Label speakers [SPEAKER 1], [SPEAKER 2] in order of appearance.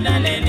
[SPEAKER 1] dale, dale.